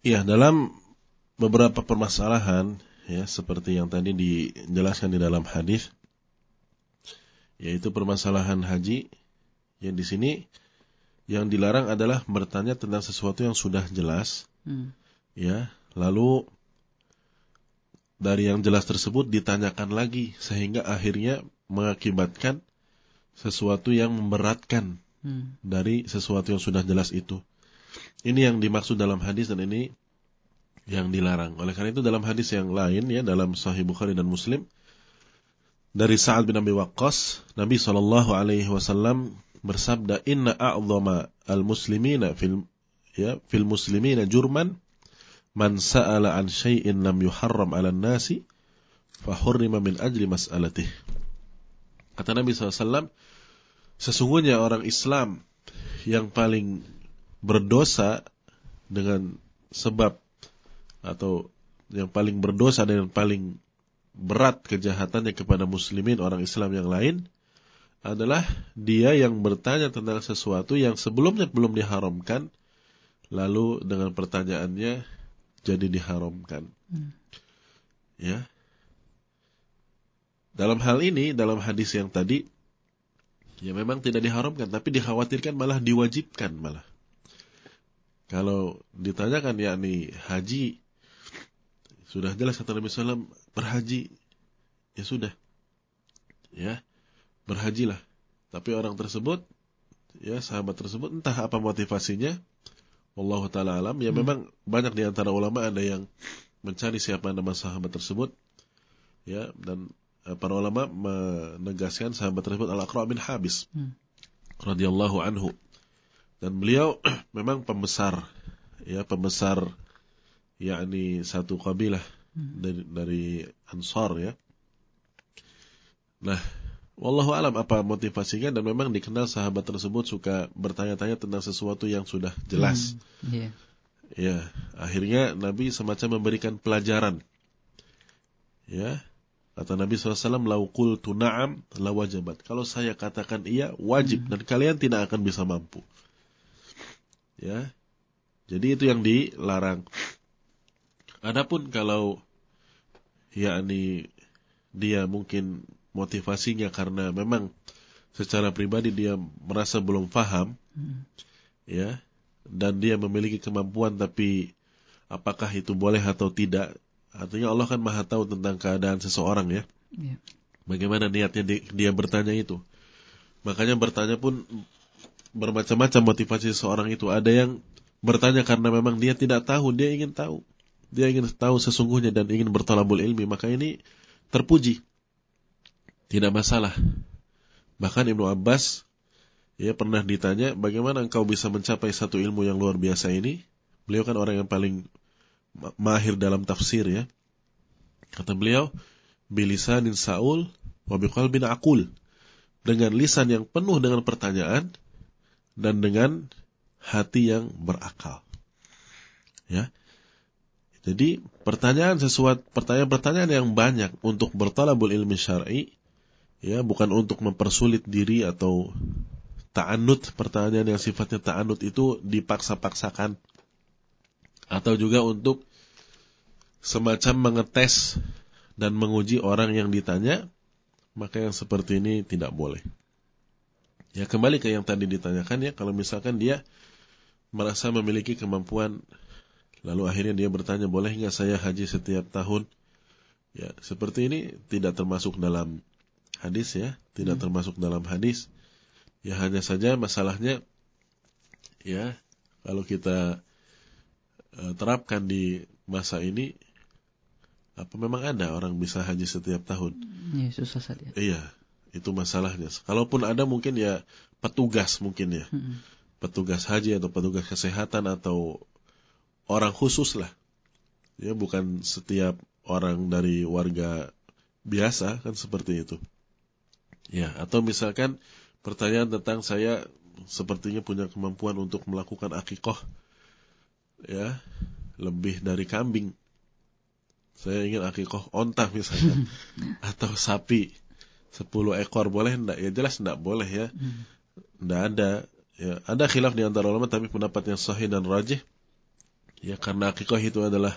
Iya, dalam beberapa permasalahan ya seperti yang tadi dijelaskan di dalam hadis yaitu permasalahan haji yang di sini yang dilarang adalah bertanya tentang sesuatu yang sudah jelas hmm. ya lalu dari yang jelas tersebut ditanyakan lagi sehingga akhirnya mengakibatkan sesuatu yang memberatkan hmm. dari sesuatu yang sudah jelas itu ini yang dimaksud dalam hadis dan ini yang dilarang. Oleh karena itu dalam hadis yang lain ya dalam Sahih Bukhari dan Muslim dari Sa'ad bin Abi Waqqas, Nabi sallallahu alaihi wasallam bersabda, "Inna a'dhama al-muslimina fil ya fil muslimina jurman man sa'ala an syai'in lam yuharram 'ala nasi fa hurrima min ajli mas'alatih." Kata Nabi SAW, sesungguhnya orang Islam yang paling berdosa dengan sebab atau yang paling berdosa dan yang paling berat kejahatannya kepada muslimin orang Islam yang lain adalah dia yang bertanya tentang sesuatu yang sebelumnya belum diharamkan lalu dengan pertanyaannya jadi diharamkan. Hmm. Ya. Dalam hal ini dalam hadis yang tadi ya memang tidak diharamkan tapi dikhawatirkan malah diwajibkan malah. Kalau ditanyakan yakni haji sudah jelas kata Nabi SAW, berhaji. Ya sudah. Ya, berhajilah. Tapi orang tersebut, ya sahabat tersebut entah apa motivasinya, Allah taala alam. Ya hmm. memang banyak di antara ulama ada yang mencari siapa nama sahabat tersebut, ya dan eh, para ulama menegaskan sahabat tersebut al-Aqra bin Habis hmm. radhiyallahu anhu. Dan beliau memang pembesar, ya pembesar yakni satu kabilah hmm. dari dari Ansar ya. Nah, wallahu alam apa motivasinya dan memang dikenal sahabat tersebut suka bertanya-tanya tentang sesuatu yang sudah jelas. Hmm. Yeah. Ya, akhirnya Nabi semacam memberikan pelajaran. Ya, kata Nabi SAW, laukul tuna'am lawajabat. Kalau saya katakan iya, wajib hmm. dan kalian tidak akan bisa mampu. Ya, jadi itu yang dilarang. Adapun kalau yakni dia mungkin motivasinya karena memang secara pribadi dia merasa belum paham, hmm. ya, dan dia memiliki kemampuan tapi apakah itu boleh atau tidak? Artinya Allah kan maha tahu tentang keadaan seseorang ya. Yeah. Bagaimana niatnya dia, dia bertanya itu? Makanya bertanya pun bermacam-macam motivasi seseorang itu. Ada yang bertanya karena memang dia tidak tahu, dia ingin tahu dia ingin tahu sesungguhnya dan ingin bertolabul ilmi, maka ini terpuji. Tidak masalah. Bahkan Ibnu Abbas ya pernah ditanya, bagaimana engkau bisa mencapai satu ilmu yang luar biasa ini? Beliau kan orang yang paling mahir dalam tafsir ya. Kata beliau, bilisanin saul wa biqalbin aqul. Dengan lisan yang penuh dengan pertanyaan dan dengan hati yang berakal. Ya. Jadi pertanyaan sesuatu pertanyaan-pertanyaan yang banyak untuk bertalabul ilmi syar'i ya bukan untuk mempersulit diri atau ta'anut pertanyaan yang sifatnya ta'anut itu dipaksa-paksakan atau juga untuk semacam mengetes dan menguji orang yang ditanya maka yang seperti ini tidak boleh. Ya kembali ke yang tadi ditanyakan ya kalau misalkan dia merasa memiliki kemampuan Lalu akhirnya dia bertanya, boleh nggak saya haji setiap tahun? Ya, seperti ini tidak termasuk dalam hadis ya, tidak hmm. termasuk dalam hadis. Ya hanya saja masalahnya, ya kalau kita uh, terapkan di masa ini, apa memang ada orang bisa haji setiap tahun? Iya susah saja. Iya, itu masalahnya. Kalaupun ada mungkin ya petugas mungkin ya, hmm. petugas haji atau petugas kesehatan atau orang khusus lah. Ya, bukan setiap orang dari warga biasa kan seperti itu. Ya, atau misalkan pertanyaan tentang saya sepertinya punya kemampuan untuk melakukan akikoh ya, lebih dari kambing. Saya ingin akikoh onta misalnya atau sapi 10 ekor boleh enggak? Ya jelas enggak boleh ya. Enggak ada ya, ada khilaf di antara ulama tapi pendapat yang sahih dan rajih Ya karena akikah itu adalah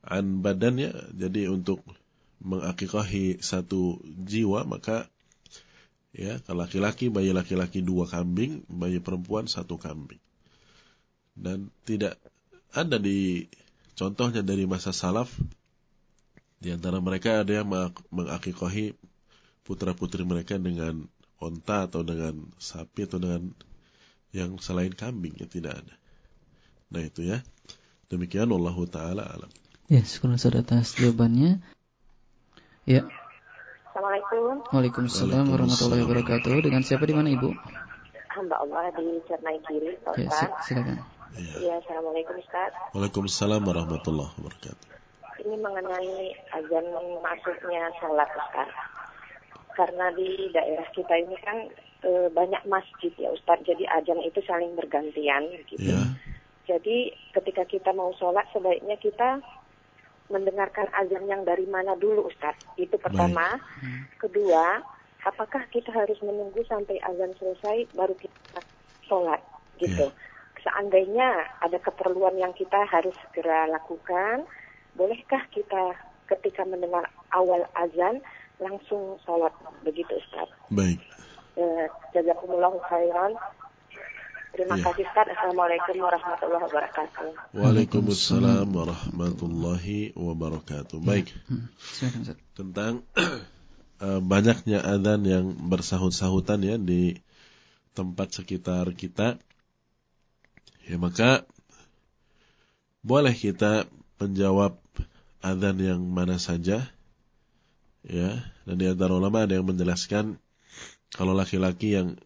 an badannya, jadi untuk mengakikahi satu jiwa maka ya kalau laki-laki bayi laki-laki dua kambing, bayi perempuan satu kambing. Dan tidak ada di contohnya dari masa salaf di antara mereka ada yang mengakikahi putra-putri mereka dengan onta atau dengan sapi atau dengan yang selain kambing ya tidak ada. Nah itu ya. Demikian Allah Ta'ala alam. Ya, sekurang sudah atas jawabannya. Ya. Assalamualaikum. Waalaikumsalam warahmatullahi wabarakatuh. Dengan siapa di mana Ibu? Hamba Allah di Cernai Kiri, Pak Ya, silakan. Ya. ya, Assalamualaikum Ustaz. Waalaikumsalam warahmatullahi wabarakatuh. Ini mengenai azan masuknya salat Ustaz. Karena di daerah kita ini kan e, banyak masjid ya Ustaz, jadi azan itu saling bergantian gitu. Ya. Jadi ketika kita mau sholat sebaiknya kita mendengarkan azan yang dari mana dulu Ustaz. Itu pertama. Hmm. Kedua, apakah kita harus menunggu sampai azan selesai baru kita sholat gitu. Yeah. Seandainya ada keperluan yang kita harus segera lakukan, bolehkah kita ketika mendengar awal azan langsung sholat begitu Ustaz? Baik. Eh, jazakumullah khairan. Terima ya. kasih Ustaz. Assalamualaikum warahmatullahi wabarakatuh. Waalaikumsalam warahmatullahi wabarakatuh. Baik. Hmm. Tentang uh, banyaknya adzan yang bersahut-sahutan ya di tempat sekitar kita, ya maka boleh kita menjawab adzan yang mana saja, ya. Dan di antara ulama ada yang menjelaskan kalau laki-laki yang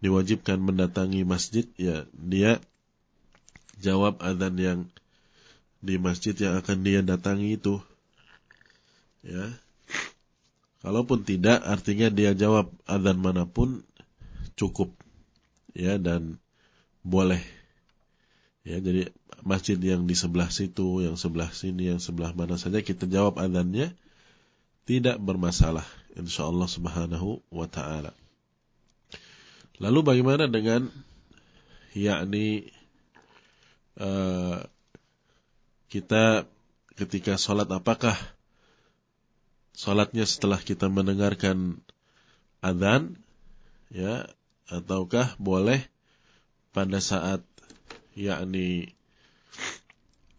diwajibkan mendatangi masjid, ya dia jawab adzan yang di masjid yang akan dia datangi itu. Ya. Kalaupun tidak, artinya dia jawab adzan mana pun cukup. Ya dan boleh. Ya, jadi masjid yang di sebelah situ, yang sebelah sini, yang sebelah mana saja kita jawab adzannya tidak bermasalah insyaallah subhanahu wa taala. Lalu bagaimana dengan yakni uh, kita ketika sholat apakah sholatnya setelah kita mendengarkan adzan ya ataukah boleh pada saat yakni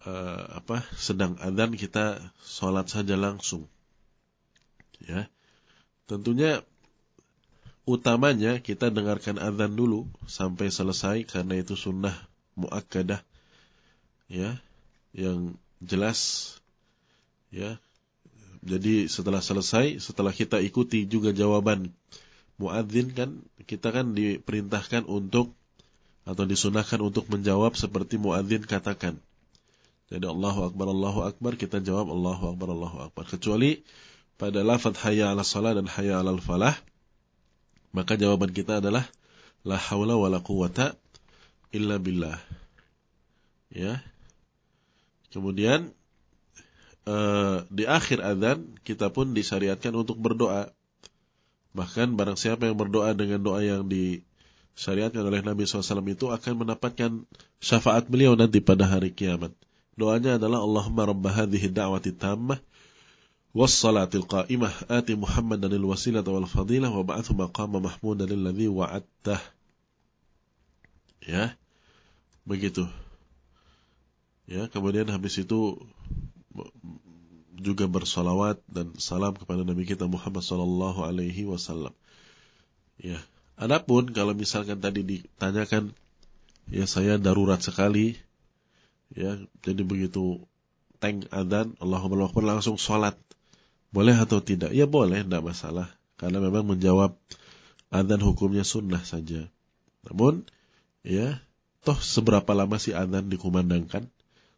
uh, apa sedang adzan kita sholat saja langsung ya? Tentunya utamanya kita dengarkan adzan dulu sampai selesai karena itu sunnah muakkadah ya yang jelas ya. Jadi setelah selesai setelah kita ikuti juga jawaban muadzin kan kita kan diperintahkan untuk atau disunahkan untuk menjawab seperti muadzin katakan. Jadi Allahu akbar Allahu akbar kita jawab Allahu akbar Allahu akbar. Kecuali pada lafaz hayya 'ala salat dan hayya 'alal falah maka jawaban kita adalah la haula wala quwata illa billah ya Kemudian uh, di akhir adzan kita pun disyariatkan untuk berdoa. Bahkan barang siapa yang berdoa dengan doa yang disyariatkan oleh Nabi SAW itu akan mendapatkan syafaat beliau nanti pada hari kiamat. Doanya adalah Allahumma rabba hadhihi da'wati tammah wassalatil qa'imah ati Muhammadan al wasilah wal fadilah wa ba'athu maqama mahmudan. Ya. Begitu. Ya, kemudian habis itu juga bersolawat dan salam kepada Nabi kita Muhammad Sallallahu Alaihi Wasallam. Ya, adapun kalau misalkan tadi ditanyakan, ya saya darurat sekali, ya, jadi begitu tank adan, Allahumma Akbar langsung sholat, boleh atau tidak? Ya boleh, tidak masalah, karena memang menjawab adan hukumnya sunnah saja. Namun, ya, toh seberapa lama sih adan dikumandangkan?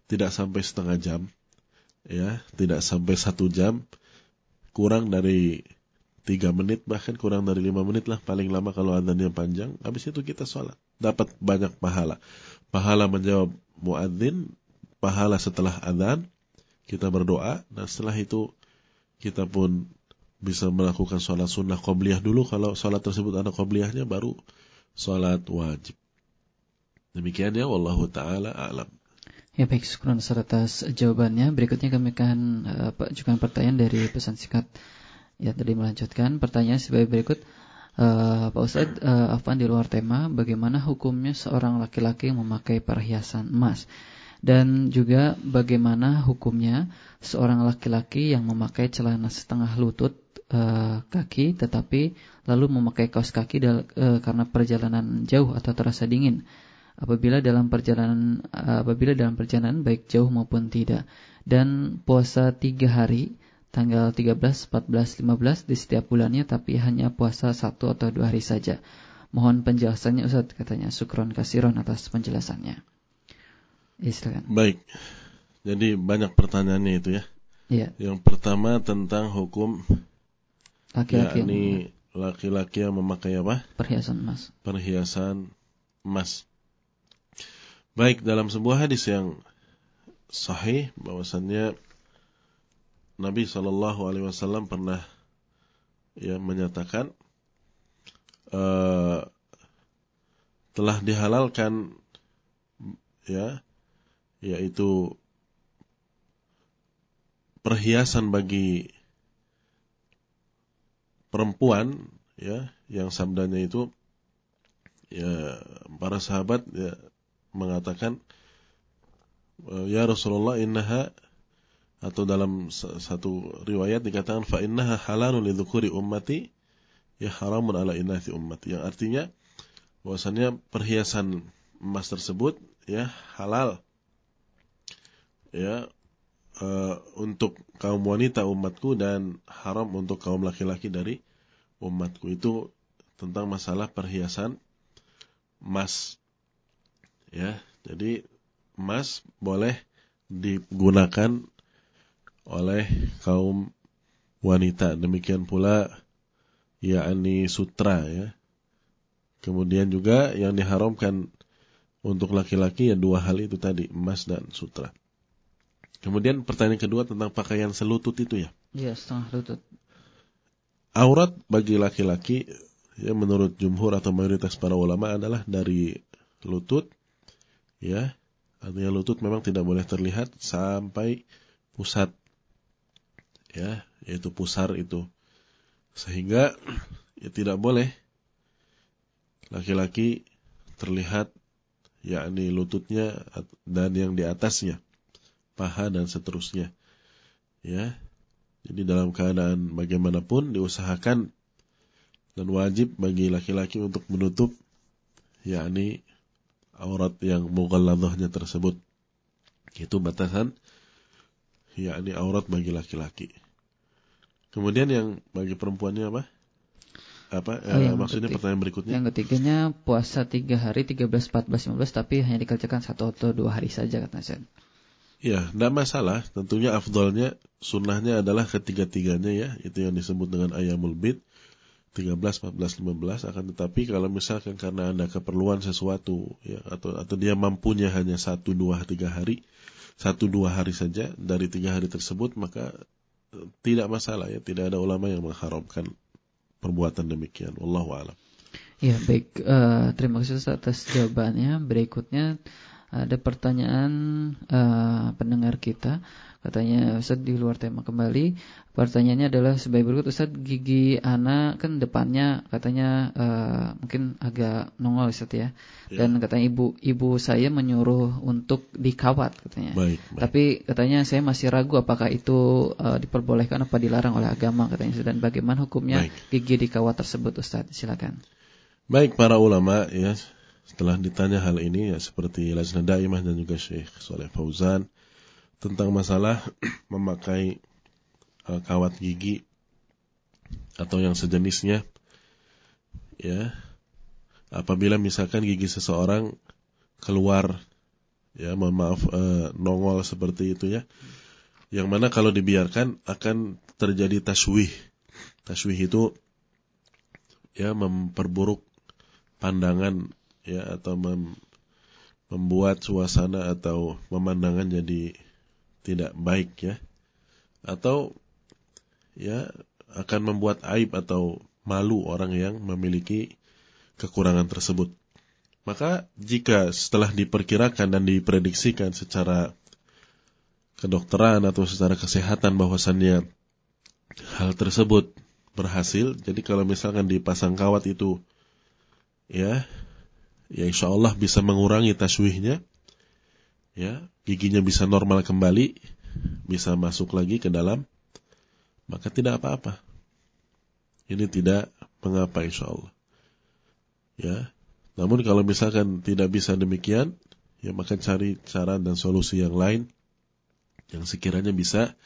tidak sampai setengah jam, ya, tidak sampai satu jam, kurang dari tiga menit bahkan kurang dari lima menit lah paling lama kalau yang panjang. Habis itu kita sholat, dapat banyak pahala. Pahala menjawab muadzin, pahala setelah adzan kita berdoa, dan setelah itu kita pun bisa melakukan sholat sunnah qobliyah dulu kalau sholat tersebut ada qobliyahnya baru sholat wajib. Demikian ya, wallahu taala alam. Ya baik, syukur atas jawabannya. Berikutnya kami akan uh, ajukan pertanyaan dari pesan singkat. Ya tadi melanjutkan pertanyaan sebagai berikut. Uh, Pak Ustadz, uh, Afan di luar tema, bagaimana hukumnya seorang laki-laki memakai perhiasan emas? Dan juga bagaimana hukumnya seorang laki-laki yang memakai celana setengah lutut uh, kaki tetapi lalu memakai kaos kaki uh, karena perjalanan jauh atau terasa dingin? apabila dalam perjalanan apabila dalam perjalanan baik jauh maupun tidak dan puasa tiga hari tanggal 13, 14, 15 di setiap bulannya tapi hanya puasa satu atau dua hari saja. Mohon penjelasannya Ustaz katanya. Sukron kasiron atas penjelasannya. Ya, Baik. Jadi banyak pertanyaannya itu ya. Iya. Yang pertama tentang hukum laki-laki yakni laki-laki yang memakai apa? Perhiasan emas. Perhiasan emas. Baik dalam sebuah hadis yang sahih bahwasannya Nabi Shallallahu Alaihi Wasallam pernah ya menyatakan uh, telah dihalalkan ya yaitu perhiasan bagi perempuan ya yang sabdanya itu ya para sahabat ya mengatakan ya Rasulullah innaha atau dalam satu riwayat dikatakan fa innaha halalun lidzukuri ummati ya haramun ala inathi ummati. Yang artinya bahwasannya perhiasan emas tersebut ya halal ya uh, untuk kaum wanita umatku dan haram untuk kaum laki-laki dari umatku. Itu tentang masalah perhiasan emas. Ya jadi emas boleh digunakan oleh kaum wanita. Demikian pula yakni sutra ya. Kemudian juga yang diharamkan untuk laki-laki ya dua hal itu tadi emas dan sutra kemudian pertanyaan kedua tentang pakaian selutut itu ya. Iya setengah lutut. Aurat bagi laki-laki ya menurut jumhur atau mayoritas para ulama adalah dari lutut ya. Artinya lutut memang tidak boleh terlihat sampai pusat ya yaitu pusar itu. Sehingga ya tidak boleh laki-laki terlihat yakni lututnya dan yang di atasnya paha dan seterusnya ya jadi dalam keadaan bagaimanapun diusahakan dan wajib bagi laki-laki untuk menutup yakni aurat yang mughalladhahnya tersebut. Itu batasan yakni aurat bagi laki-laki. Kemudian yang bagi perempuannya apa? Apa? Oh, eh, maksudnya ketik, pertanyaan berikutnya? Yang ketiganya puasa tiga hari, 13, 14, 15, tapi hanya dikerjakan satu atau dua hari saja kata Sen. Ya, tidak masalah. Tentunya afdolnya, sunnahnya adalah ketiga-tiganya ya. Itu yang disebut dengan ayamul bid. 13, 14, 15 akan tetapi kalau misalkan karena ada keperluan sesuatu ya atau atau dia mampunya hanya satu dua tiga hari satu dua hari saja dari tiga hari tersebut maka eh, tidak masalah ya tidak ada ulama yang mengharamkan perbuatan demikian wallahu alam ya baik uh, terima kasih atas jawabannya berikutnya ada pertanyaan uh, pendengar kita Katanya Ustaz di luar tema kembali. Pertanyaannya adalah sebagai berikut Ustaz gigi anak kan depannya katanya uh, mungkin agak nongol Ustaz ya. ya. Dan katanya ibu ibu saya menyuruh untuk dikawat katanya. Baik, baik. Tapi katanya saya masih ragu apakah itu uh, diperbolehkan apa dilarang oleh agama katanya dan bagaimana hukumnya baik. gigi dikawat tersebut Ustaz. Silakan. Baik para ulama ya setelah ditanya hal ini ya seperti Lajnah Daimah dan juga Syekh Soleh Fauzan tentang masalah memakai uh, kawat gigi atau yang sejenisnya ya. Apabila misalkan gigi seseorang keluar ya mohon maaf uh, nongol seperti itu ya yang mana kalau dibiarkan akan terjadi taswih. Taswih itu ya memperburuk pandangan ya atau mem, membuat suasana atau pemandangan jadi tidak baik ya atau ya akan membuat aib atau malu orang yang memiliki kekurangan tersebut. Maka jika setelah diperkirakan dan diprediksikan secara kedokteran atau secara kesehatan bahwasannya hal tersebut berhasil, jadi kalau misalkan dipasang kawat itu ya ya insya Allah bisa mengurangi taswihnya ya giginya bisa normal kembali, bisa masuk lagi ke dalam, maka tidak apa-apa. Ini tidak mengapa insya Allah. Ya, namun kalau misalkan tidak bisa demikian, ya maka cari cara dan solusi yang lain yang sekiranya bisa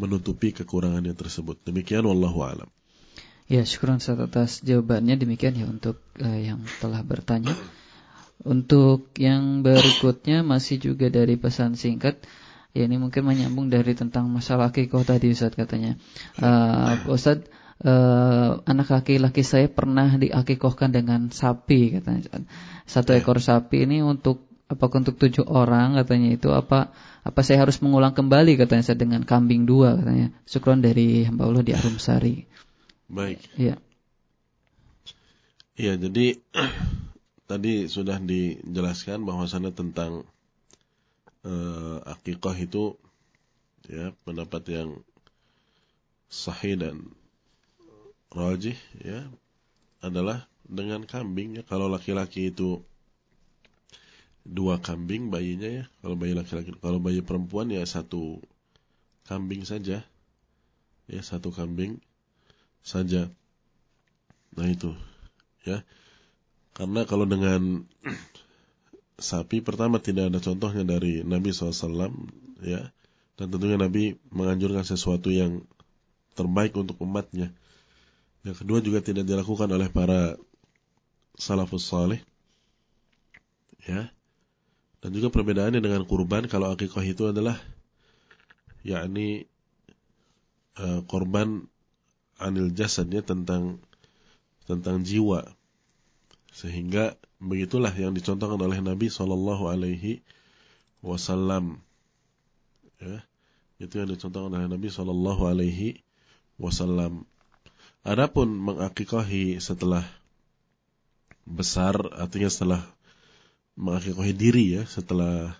menutupi kekurangannya tersebut. Demikian wallahu alam. Ya, syukur atas jawabannya. Demikian ya untuk uh, yang telah bertanya. Untuk yang berikutnya masih juga dari pesan singkat. Ya ini mungkin menyambung dari tentang masalah akikoh tadi Ustaz katanya. Uh, Ustaz uh, anak laki-laki saya pernah diakikohkan dengan sapi katanya Satu ekor sapi ini untuk apa untuk tujuh orang katanya itu apa apa saya harus mengulang kembali katanya saya dengan kambing dua katanya. Syukron dari hamba Allah di Arumsari baik. Iya. Iya jadi tadi sudah dijelaskan bahwasannya tentang uh, akikah itu ya pendapat yang sahih dan rajih ya adalah dengan kambing ya. Kalau laki-laki itu dua kambing bayinya ya. Kalau bayi laki-laki kalau bayi perempuan ya satu kambing saja. Ya, satu kambing saja. Nah itu, ya. Karena kalau dengan sapi pertama tidak ada contohnya dari Nabi SAW, ya. Dan tentunya Nabi menganjurkan sesuatu yang terbaik untuk umatnya. Yang kedua juga tidak dilakukan oleh para salafus saleh. Ya. Dan juga perbedaannya dengan kurban kalau akikah itu adalah yakni uh, korban anil jasadnya tentang tentang jiwa. Sehingga begitulah yang dicontohkan oleh Nabi Shallallahu alaihi wasallam. Ya. Itu yang dicontohkan oleh Nabi Shallallahu alaihi wasallam. Adapun mengakikahi setelah besar artinya setelah mengakikahi diri ya setelah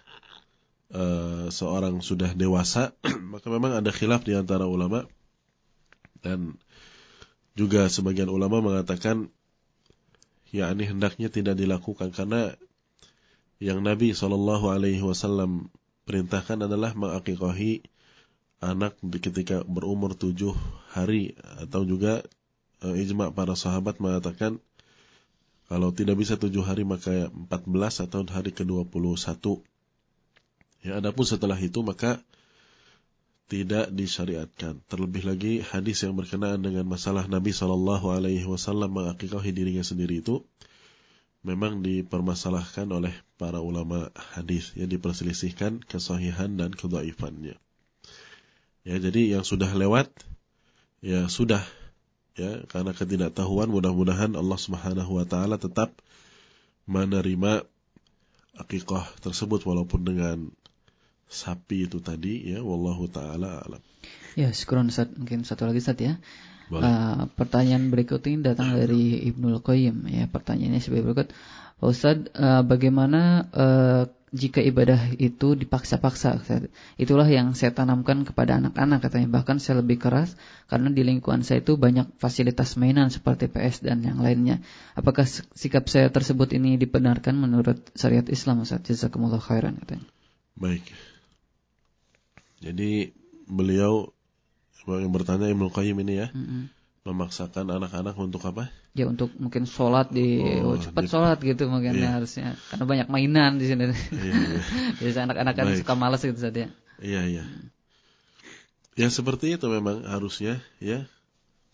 uh, seorang sudah dewasa maka memang ada khilaf di antara ulama dan juga sebagian ulama mengatakan ya ini hendaknya tidak dilakukan karena yang Nabi Shallallahu Alaihi Wasallam perintahkan adalah mengakikahi anak ketika berumur tujuh hari atau juga uh, ijma para sahabat mengatakan kalau tidak bisa tujuh hari maka 14 atau hari ke-21. Ya, adapun setelah itu maka tidak disyariatkan. Terlebih lagi hadis yang berkenaan dengan masalah Nabi Shallallahu Alaihi Wasallam mengakikahi dirinya sendiri itu memang dipermasalahkan oleh para ulama hadis yang diperselisihkan kesahihan dan kedaifannya. Ya, jadi yang sudah lewat ya sudah ya karena ketidaktahuan mudah-mudahan Allah Subhanahu wa taala tetap menerima akikah tersebut walaupun dengan sapi itu tadi ya wallahu taala alam. Ya, syukuran Ustaz. Mungkin satu lagi Ustaz ya. Uh, pertanyaan berikut ini datang dari Ibnul Qayyim ya. Pertanyaannya sebagai berikut. Ustaz, uh, bagaimana uh, jika ibadah itu dipaksa-paksa. Itulah yang saya tanamkan kepada anak-anak katanya. Bahkan saya lebih keras karena di lingkungan saya itu banyak fasilitas mainan seperti PS dan yang lainnya. Apakah sikap saya tersebut ini dibenarkan menurut syariat Islam Ustaz? Jazakumullah khairan katanya. Baik. Jadi beliau yang bertanya Ibnu Qayyim ini ya. Mm -hmm memaksakan anak-anak untuk apa? Ya untuk mungkin sholat di oh, cepat di... sholat gitu mungkin iya. harusnya karena banyak mainan di sini. Iya, iya. Jadi anak-anak kan suka malas gitu saja. Iya iya. Ya seperti itu memang harusnya ya.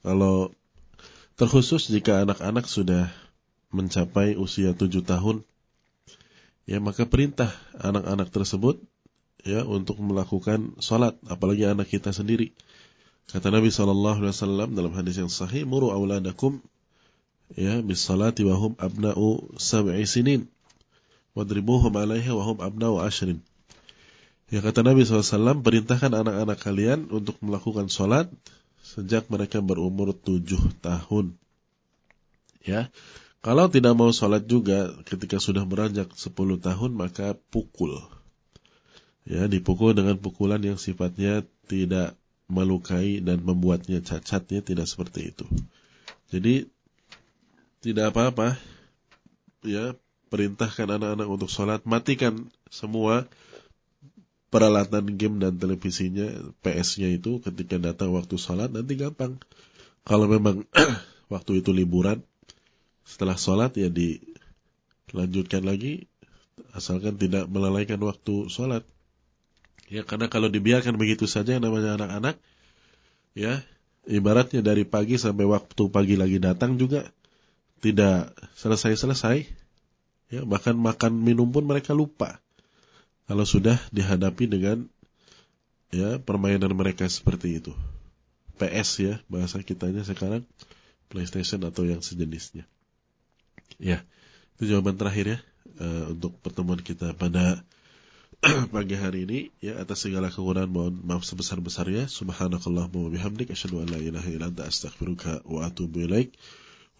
Kalau terkhusus jika anak-anak sudah mencapai usia tujuh tahun, ya maka perintah anak-anak tersebut ya untuk melakukan sholat, apalagi anak kita sendiri Kata Nabi Wasallam dalam hadis yang sahih, muru awladakum ya bis salati wahum abna'u sab'i sinin, wadribuhum alaihi wahum abna'u ashrin. Ya kata Nabi SAW, perintahkan anak-anak kalian untuk melakukan sholat sejak mereka berumur tujuh tahun. Ya, kalau tidak mau sholat juga ketika sudah beranjak sepuluh tahun maka pukul. Ya, dipukul dengan pukulan yang sifatnya tidak melukai dan membuatnya cacatnya tidak seperti itu. Jadi tidak apa-apa. Ya perintahkan anak-anak untuk sholat. Matikan semua peralatan game dan televisinya PS-nya itu ketika datang waktu sholat nanti gampang. Kalau memang waktu itu liburan setelah sholat ya dilanjutkan lagi asalkan tidak melalaikan waktu sholat Ya karena kalau dibiarkan begitu saja namanya anak-anak ya ibaratnya dari pagi sampai waktu pagi lagi datang juga tidak selesai-selesai. Ya, bahkan makan minum pun mereka lupa. Kalau sudah dihadapi dengan ya permainan mereka seperti itu. PS ya bahasa kitanya sekarang PlayStation atau yang sejenisnya. Ya, itu jawaban terakhir ya uh, untuk pertemuan kita pada pagi hari ini ya atas segala kekurangan mohon maaf sebesar-besarnya. Subhanakallahumma wa bihamdik asyhadu an la ilaha illa anta astaghfiruka wa atubu ilaik.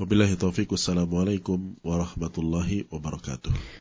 Wabillahi taufiq wassalamualaikum warahmatullahi wabarakatuh